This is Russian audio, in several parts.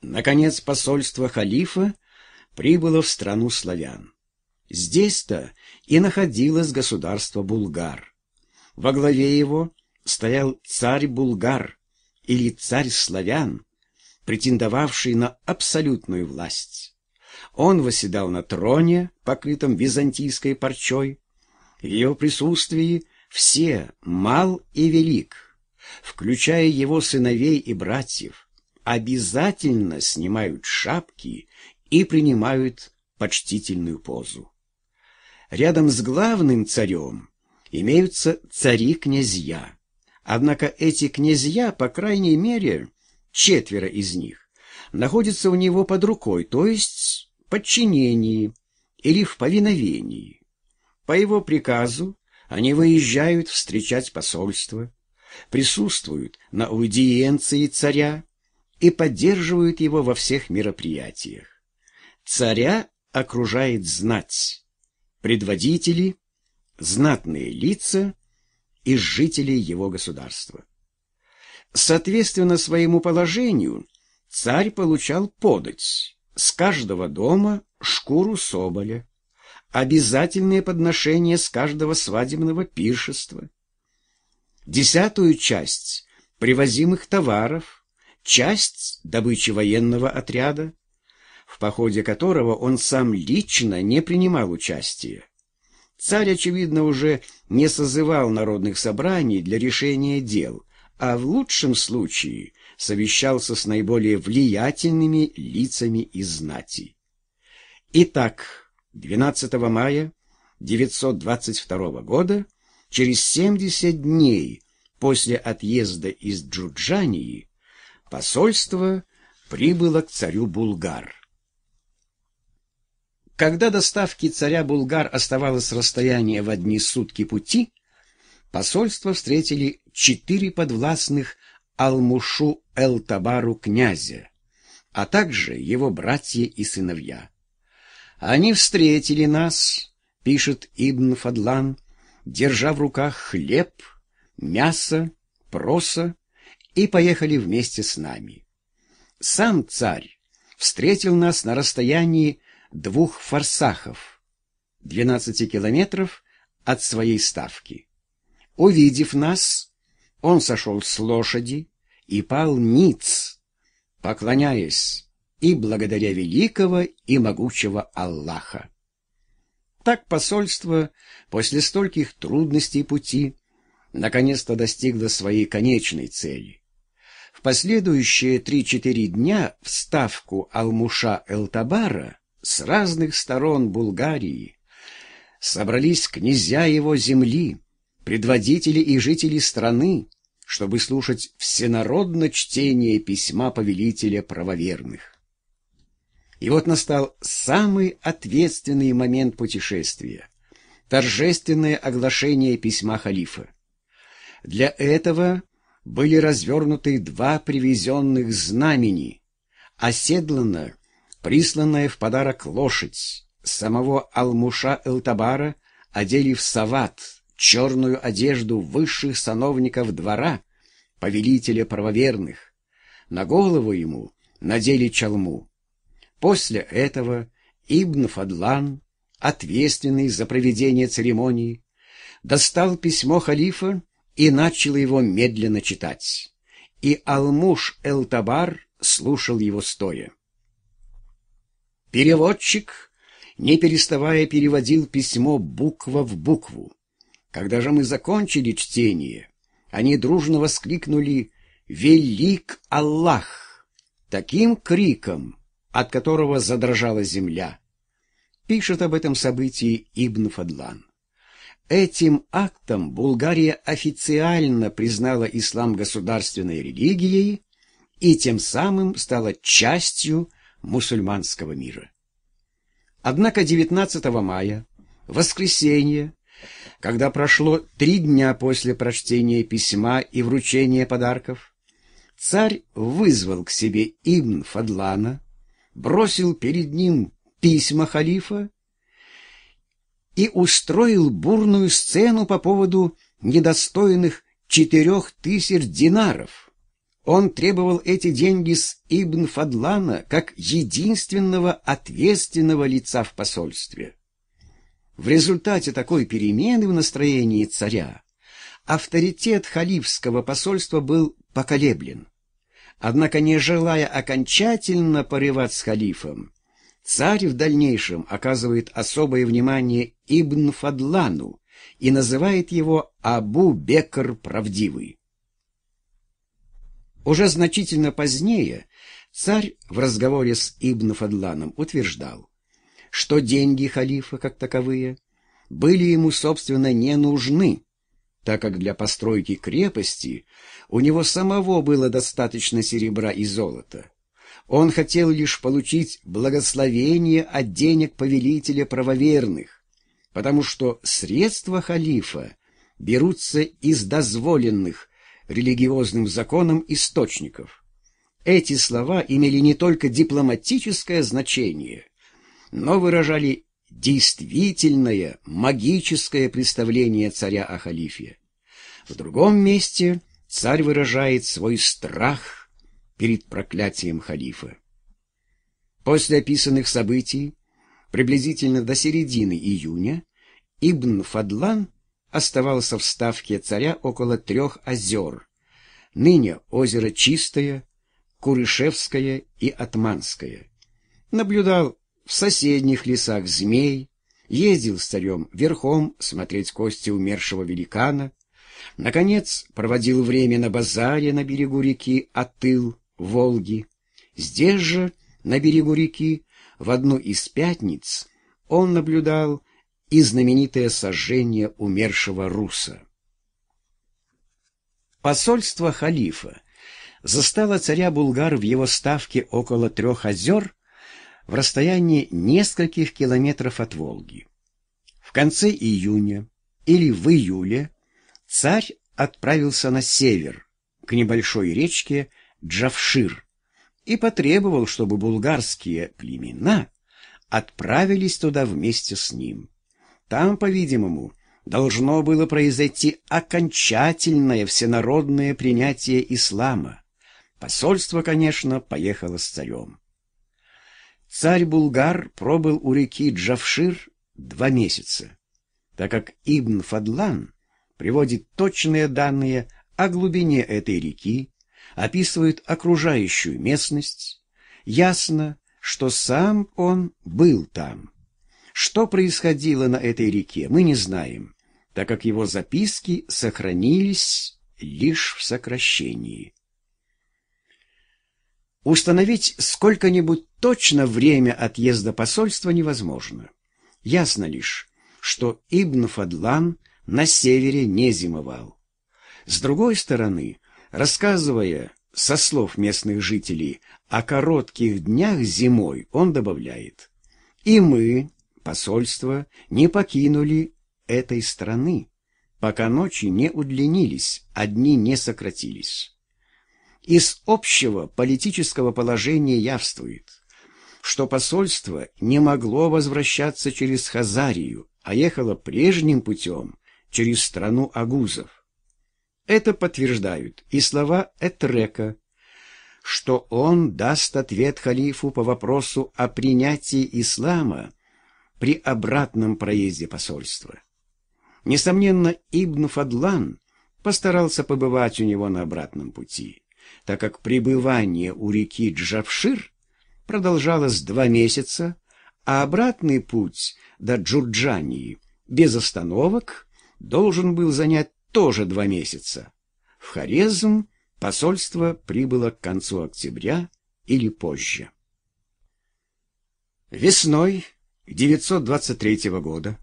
Наконец посольство халифа прибыло в страну славян. Здесь-то и находилось государство Булгар. Во главе его стоял царь Булгар или царь славян, претендовавший на абсолютную власть. Он восседал на троне, покрытом византийской парчой. В его присутствии все, мал и велик, включая его сыновей и братьев, обязательно снимают шапки и принимают почтительную позу. Рядом с главным царем имеются цари-князья. Однако эти князья, по крайней мере, четверо из них, находятся у него под рукой, то есть в подчинении или в повиновении. По его приказу они выезжают встречать посольство, присутствуют на аудиенции царя и поддерживают его во всех мероприятиях. Царя окружает знать, предводители, знатные лица и жители его государства. Соответственно своему положению, царь получал подать с каждого дома шкуру соболя, обязательные подношения с каждого свадебного пиршества, десятую часть привозимых товаров, часть добычи военного отряда, в походе которого он сам лично не принимал участия. Царь, очевидно, уже не созывал народных собраний для решения дел, а в лучшем случае совещался с наиболее влиятельными лицами из знати. Итак, 12 мая 922 года Через 70 дней после отъезда из Джуджании посольство прибыло к царю Булгар. Когда доставки царя Булгар оставалось расстояние в одни сутки пути, посольство встретили четыре подвластных Алмушу Эл-Табару князя, а также его братья и сыновья. Они встретили нас, пишет Ибн Фадлан, держа в руках хлеб, мясо, проса, и поехали вместе с нами. Сам царь встретил нас на расстоянии двух форсахов, 12 километров от своей ставки. Увидев нас, он сошел с лошади и пал ниц, поклоняясь и благодаря великого и могучего Аллаха. Так посольство после стольких трудностей пути наконец-то достигло своей конечной цели. В последующие три-четыре дня в ставку Алмуша-Элтабара с разных сторон Булгарии собрались князья его земли, предводители и жители страны, чтобы слушать всенародно чтение письма повелителя правоверных. И вот настал самый ответственный момент путешествия — торжественное оглашение письма халифа. Для этого были развернуты два привезенных знамени, оседлана, присланная в подарок лошадь, самого Алмуша Элтабара одели в сават, черную одежду высших сановников двора, повелителя правоверных. На голову ему надели чалму. После этого Ибн Фадлан, ответственный за проведение церемонии, достал письмо халифа и начал его медленно читать. И Алмуш Эл-Табар слушал его стоя. Переводчик, не переставая, переводил письмо буква в букву. Когда же мы закончили чтение, они дружно воскликнули «Велик Аллах!» таким криком, от которого задрожала земля. Пишет об этом событии Ибн Фадлан. Этим актом Булгария официально признала ислам государственной религией и тем самым стала частью мусульманского мира. Однако 19 мая, воскресенье, когда прошло три дня после прочтения письма и вручения подарков, царь вызвал к себе Ибн Фадлана, бросил перед ним письма халифа и устроил бурную сцену по поводу недостойных четырех тысяч динаров. Он требовал эти деньги с Ибн Фадлана как единственного ответственного лица в посольстве. В результате такой перемены в настроении царя авторитет халифского посольства был поколеблен. Однако, не желая окончательно порывать с халифом, царь в дальнейшем оказывает особое внимание Ибн Фадлану и называет его Абу-Бекр Правдивый. Уже значительно позднее царь в разговоре с Ибн Фадланом утверждал, что деньги халифа, как таковые, были ему, собственно, не нужны, так как для постройки крепости у него самого было достаточно серебра и золота. Он хотел лишь получить благословение от денег повелителя правоверных, потому что средства халифа берутся из дозволенных религиозным законам источников. Эти слова имели не только дипломатическое значение, но выражали действительное магическое представление царя о халифе. В другом месте царь выражает свой страх перед проклятием халифа. После описанных событий, приблизительно до середины июня, Ибн Фадлан оставался в ставке царя около трех озер. Ныне озеро Чистое, Курышевское и Атманское. Наблюдал в соседних лесах змей, ездил с царем верхом смотреть кости умершего великана, наконец проводил время на базаре на берегу реки Атыл, Волги. Здесь же, на берегу реки, в одну из пятниц он наблюдал и знаменитое сожжение умершего руса. Посольство халифа застало царя Булгар в его ставке около трех озер в расстоянии нескольких километров от Волги. В конце июня или в июле царь отправился на север, к небольшой речке Джавшир, и потребовал, чтобы булгарские племена отправились туда вместе с ним. Там, по-видимому, должно было произойти окончательное всенародное принятие ислама. Посольство, конечно, поехало с царем. Царь Булгар пробыл у реки Джавшир два месяца, так как Ибн Фадлан приводит точные данные о глубине этой реки, описывает окружающую местность, ясно, что сам он был там. Что происходило на этой реке, мы не знаем, так как его записки сохранились лишь в сокращении. Установить сколько-нибудь точно время отъезда посольства невозможно. Ясно лишь, что Ибн Фадлан на севере не зимовал. С другой стороны, рассказывая со слов местных жителей о коротких днях зимой, он добавляет, «И мы, посольства не покинули этой страны, пока ночи не удлинились, а дни не сократились. Из общего политического положения явствует, что посольство не могло возвращаться через Хазарию, а ехало прежним путем через страну агузов. Это подтверждают и слова Этрека, что он даст ответ халифу по вопросу о принятии ислама при обратном проезде посольства. Несомненно, Ибн Фадлан постарался побывать у него на обратном пути, так как пребывание у реки Джавшир продолжалось два месяца, а обратный путь до Джурджании без остановок должен был занять тоже два месяца. В Хорезм посольство прибыло к концу октября или позже. Весной 923 года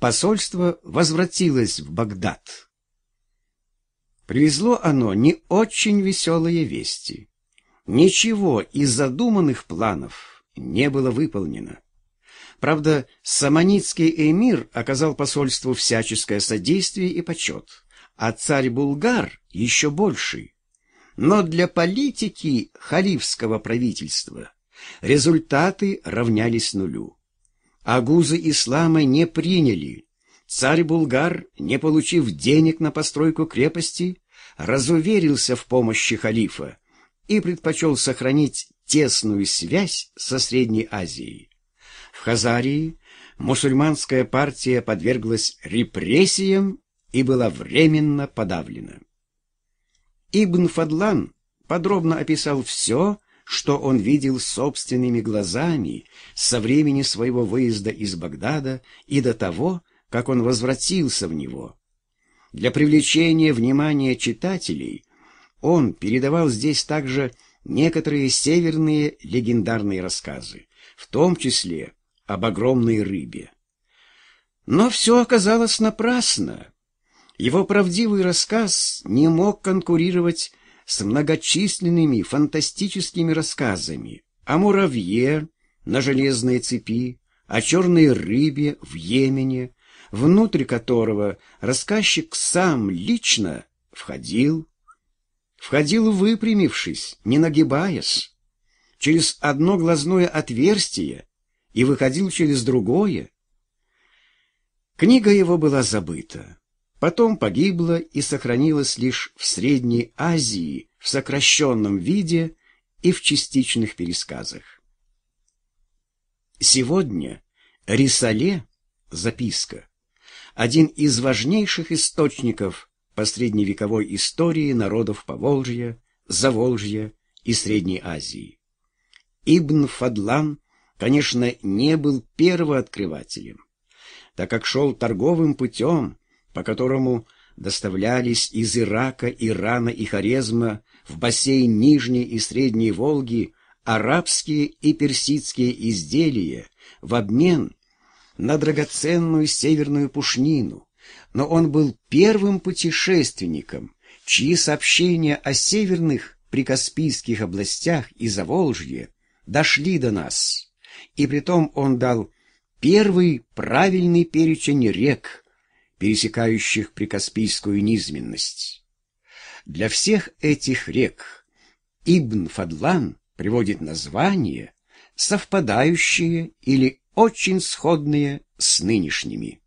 посольство возвратилось в Багдад. Привезло оно не очень веселые вести. Ничего из задуманных планов не было выполнено. Правда, саманитский эмир оказал посольству всяческое содействие и почет, а царь Булгар еще больший. Но для политики халифского правительства результаты равнялись нулю. Агузы ислама не приняли. Царь Булгар, не получив денег на постройку крепости, разуверился в помощи халифа и предпочел сохранить тесную связь со Средней Азией. В Хазарии мусульманская партия подверглась репрессиям и была временно подавлена. Ибн Фадлан подробно описал все, что он видел собственными глазами со времени своего выезда из Багдада и до того, как он возвратился в него. Для привлечения внимания читателей он передавал здесь также некоторые северные легендарные рассказы, в том числе об огромной рыбе. Но все оказалось напрасно. Его правдивый рассказ не мог конкурировать с многочисленными фантастическими рассказами о муравье на железной цепи, о черной рыбе в Йемене, внутрь которого рассказчик сам лично входил, входил выпрямившись, не нагибаясь, через одно глазное отверстие и выходил через другое. Книга его была забыта. Потом погибла и сохранилась лишь в Средней Азии в сокращенном виде и в частичных пересказах. Сегодня Рисале, записка, один из важнейших источников по средневековой истории народов Поволжья, Заволжья и Средней Азии. Ибн Фадлан, конечно, не был первооткрывателем, так как шел торговым путем, по которому доставлялись из Ирака, Ирана и Хорезма в бассейн Нижней и Средней Волги арабские и персидские изделия в обмен на драгоценную северную пушнину, но он был первым путешественником, чьи сообщения о северных прикаспийских областях и Заволжье дошли до нас, и притом он дал первый правильный перечень рек, пересекающих Прикаспийскую низменность. Для всех этих рек Ибн Фадлан приводит названия, совпадающие или очень сходные с нынешними.